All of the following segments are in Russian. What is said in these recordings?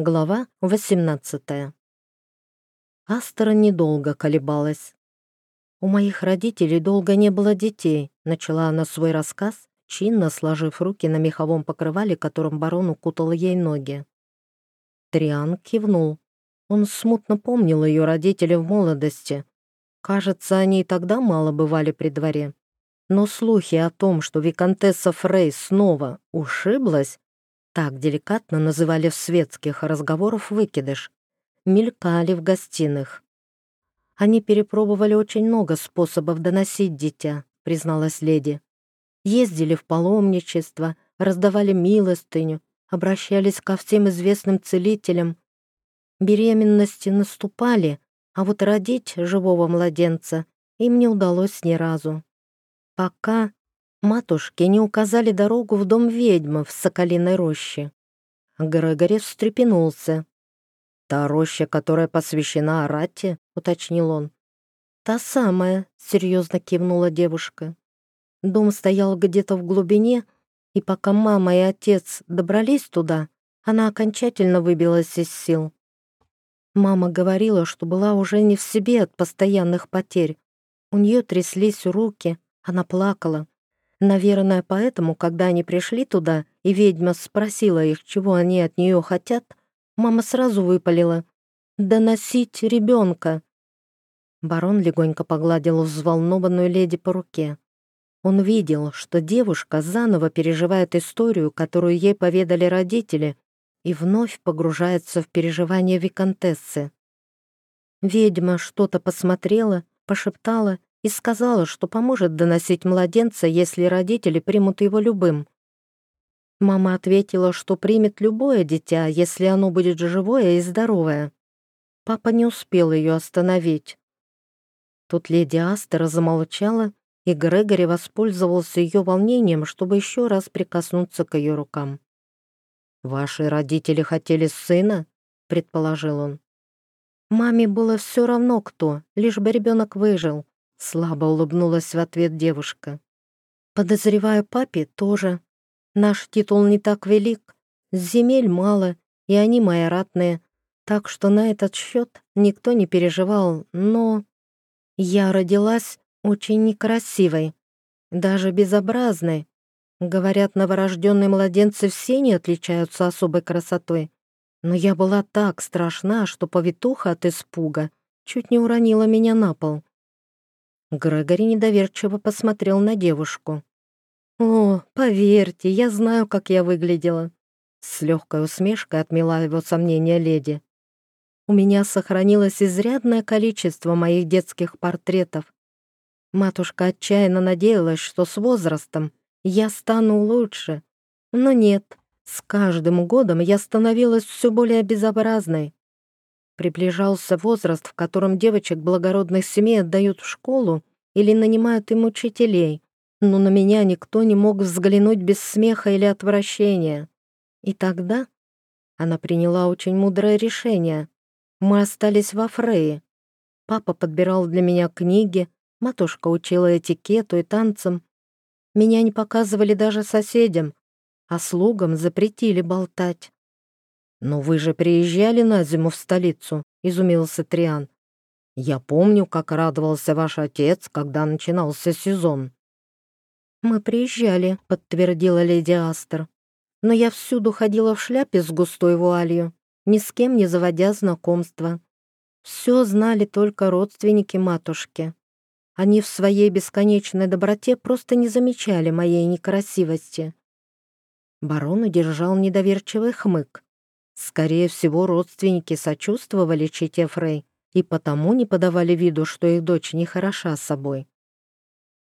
Глава 18 Астра недолго колебалась. «У моих родителей долго не было детей», — начала она свой рассказ, чинно сложив руки на меховом покрывале, которым барон укутал ей ноги. Триан кивнул. Он смутно помнил ее родителей в молодости. Кажется, они и тогда мало бывали при дворе. Но слухи о том, что виконтесса Фрей снова ушиблась, так деликатно называли в светских разговорах выкидыш, мелькали в гостиных. Они перепробовали очень много способов доносить дитя, призналась леди. Ездили в паломничество, раздавали милостыню, обращались ко всем известным целителям. Беременности наступали, а вот родить живого младенца им не удалось ни разу. Пока Матушки не указали дорогу в дом ведьмы в Соколиной роще. Грегори встрепенулся. «Та роща, которая посвящена Арате?» — уточнил он. «Та самая», — серьезно кивнула девушка. Дом стоял где-то в глубине, и пока мама и отец добрались туда, она окончательно выбилась из сил. Мама говорила, что была уже не в себе от постоянных потерь. У нее тряслись руки, она плакала. Наверное, поэтому, когда они пришли туда, и ведьма спросила их, чего они от нее хотят, мама сразу выпалила «Доносить ребенка». Барон легонько погладил взволнованную леди по руке. Он видел, что девушка заново переживает историю, которую ей поведали родители, и вновь погружается в переживания виконтессы. Ведьма что-то посмотрела, пошептала и сказала, что поможет доносить младенца, если родители примут его любым. Мама ответила, что примет любое дитя, если оно будет живое и здоровое. Папа не успел ее остановить. Тут леди Астера замолчала, и Грегори воспользовался ее волнением, чтобы еще раз прикоснуться к ее рукам. «Ваши родители хотели сына?» — предположил он. «Маме было все равно кто, лишь бы ребенок выжил», Слабо улыбнулась в ответ девушка. Подозреваю, папе тоже. Наш титул не так велик, земель мало, и они мои ратные, так что на этот счет никто не переживал, но... Я родилась очень некрасивой, даже безобразной. Говорят, новорожденные младенцы все не отличаются особой красотой. Но я была так страшна, что повитуха от испуга чуть не уронила меня на пол. Грегори недоверчиво посмотрел на девушку. «О, поверьте, я знаю, как я выглядела». С легкой усмешкой отмела его сомнения леди. «У меня сохранилось изрядное количество моих детских портретов. Матушка отчаянно надеялась, что с возрастом я стану лучше. Но нет, с каждым годом я становилась все более безобразной. Приближался возраст, в котором девочек благородных семей отдают в школу или нанимают им учителей, но на меня никто не мог взглянуть без смеха или отвращения. И тогда она приняла очень мудрое решение. Мы остались во Фрее. Папа подбирал для меня книги, матушка учила этикету и танцам. Меня не показывали даже соседям, а слугам запретили болтать. «Но вы же приезжали на зиму в столицу», — изумился Триан. «Я помню, как радовался ваш отец, когда начинался сезон». «Мы приезжали», — подтвердила леди Астер. «Но я всюду ходила в шляпе с густой вуалью, ни с кем не заводя знакомства. Все знали только родственники матушки. Они в своей бесконечной доброте просто не замечали моей некрасивости». Барон удержал недоверчивый хмык. Скорее всего, родственники сочувствовали чите Фрей и потому не подавали виду, что их дочь не хороша собой.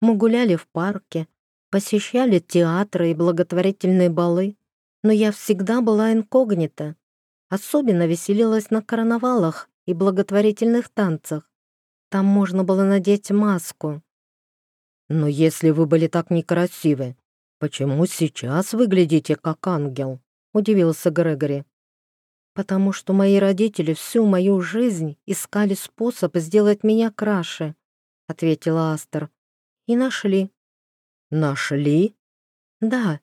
Мы гуляли в парке, посещали театры и благотворительные балы, но я всегда была инкогнита. Особенно веселилась на карнавалах и благотворительных танцах. Там можно было надеть маску. Но если вы были так некрасивы, почему сейчас выглядите как ангел? Удивился Грегори потому что мои родители всю мою жизнь искали способ сделать меня краше», — ответила Астер. «И нашли». «Нашли?» «Да.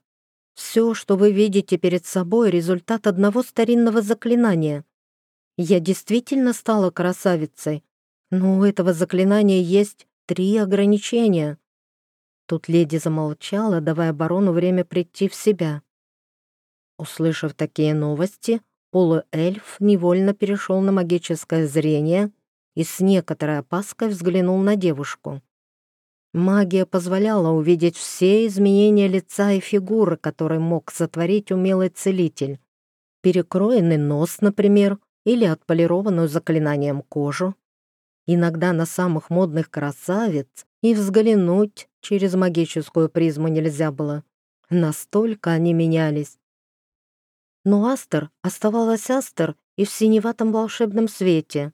Все, что вы видите перед собой, результат одного старинного заклинания. Я действительно стала красавицей, но у этого заклинания есть три ограничения. Тут леди замолчала, давая барону время прийти в себя. Услышав такие новости, полуэльф невольно перешел на магическое зрение и с некоторой опаской взглянул на девушку. Магия позволяла увидеть все изменения лица и фигуры, которые мог сотворить умелый целитель. Перекроенный нос, например, или отполированную заклинанием кожу. Иногда на самых модных красавиц и взглянуть через магическую призму нельзя было. Настолько они менялись. Но Астер оставалась Астер и в синеватом волшебном свете.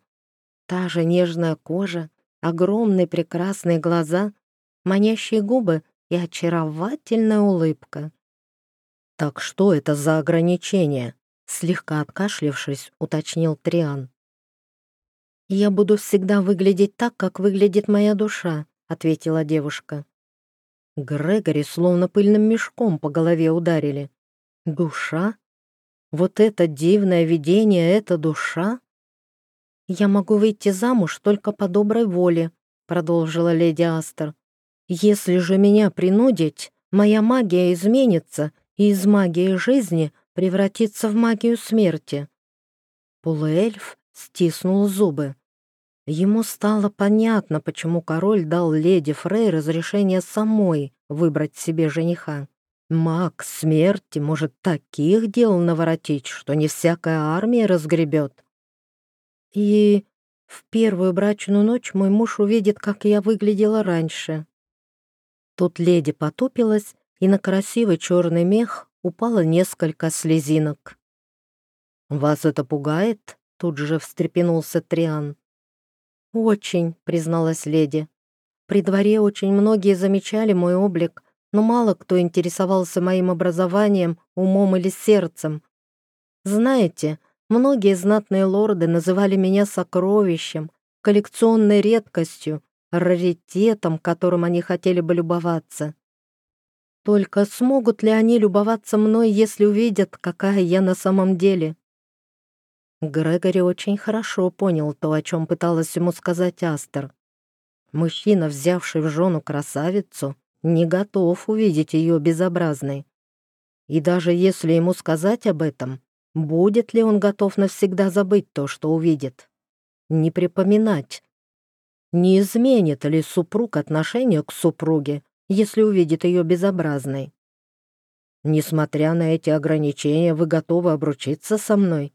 Та же нежная кожа, огромные прекрасные глаза манящие губы и очаровательная улыбка. «Так что это за ограничение?» Слегка откашлившись, уточнил Триан. «Я буду всегда выглядеть так, как выглядит моя душа», — ответила девушка. Грегори словно пыльным мешком по голове ударили. «Душа? Вот это дивное видение — это душа?» «Я могу выйти замуж только по доброй воле», — продолжила леди Астер. Если же меня принудить, моя магия изменится и из магии жизни превратится в магию смерти. Полуэльф стиснул зубы. Ему стало понятно, почему король дал леди Фрей разрешение самой выбрать себе жениха. Маг смерти может таких дел наворотить, что не всякая армия разгребет. И в первую брачную ночь мой муж увидит, как я выглядела раньше. Тут леди потупилась, и на красивый черный мех упало несколько слезинок. «Вас это пугает?» — тут же встрепенулся Триан. «Очень», — призналась леди. «При дворе очень многие замечали мой облик, но мало кто интересовался моим образованием, умом или сердцем. Знаете, многие знатные лорды называли меня сокровищем, коллекционной редкостью, раритетом, которым они хотели бы любоваться. Только смогут ли они любоваться мной, если увидят, какая я на самом деле? Грегори очень хорошо понял то, о чем пыталась ему сказать Астер. Мужчина, взявший в жену красавицу, не готов увидеть ее безобразной. И даже если ему сказать об этом, будет ли он готов навсегда забыть то, что увидит? Не припоминать, не изменит ли супруг отношение к супруге, если увидит ее безобразной? Несмотря на эти ограничения, вы готовы обручиться со мной?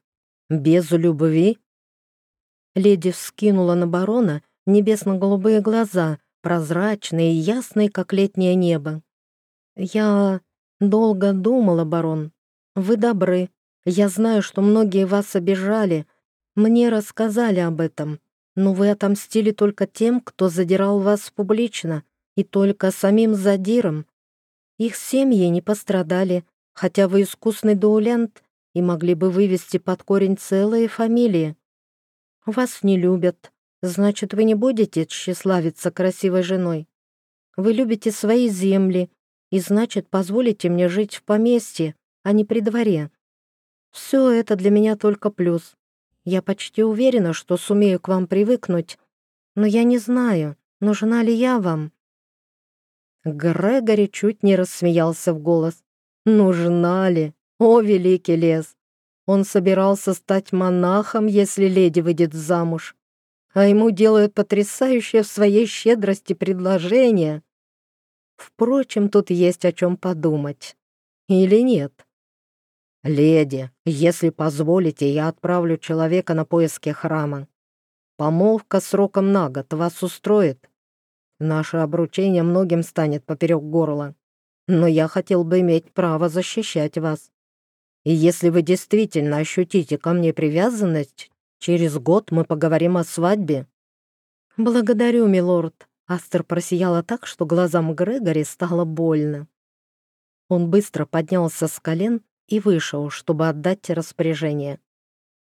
Без любви?» Леди вскинула на барона небесно-голубые глаза, прозрачные и ясные, как летнее небо. «Я долго думала, барон. Вы добры. Я знаю, что многие вас обижали. Мне рассказали об этом. Но вы отомстили только тем, кто задирал вас публично, и только самим задиром. Их семьи не пострадали, хотя вы искусный дуэлянт и могли бы вывести под корень целые фамилии. Вас не любят, значит, вы не будете тщеславиться красивой женой. Вы любите свои земли, и значит, позволите мне жить в поместье, а не при дворе. Все это для меня только плюс. Я почти уверена, что сумею к вам привыкнуть, но я не знаю, нужна ли я вам». Грегори чуть не рассмеялся в голос. «Нужна ли? О, великий лес! Он собирался стать монахом, если леди выйдет замуж, а ему делают потрясающее в своей щедрости предложение. Впрочем, тут есть о чем подумать. Или нет?» «Леди, если позволите, я отправлю человека на поиски храма. Помолвка сроком на год вас устроит. Наше обручение многим станет поперек горла, но я хотел бы иметь право защищать вас. И если вы действительно ощутите ко мне привязанность, через год мы поговорим о свадьбе». «Благодарю, милорд», — Астер просияла так, что глазам Грегори стало больно. Он быстро поднялся с колен и вышел, чтобы отдать распоряжение.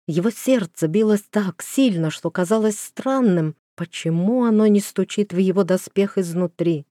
Его сердце билось так сильно, что казалось странным, почему оно не стучит в его доспех изнутри.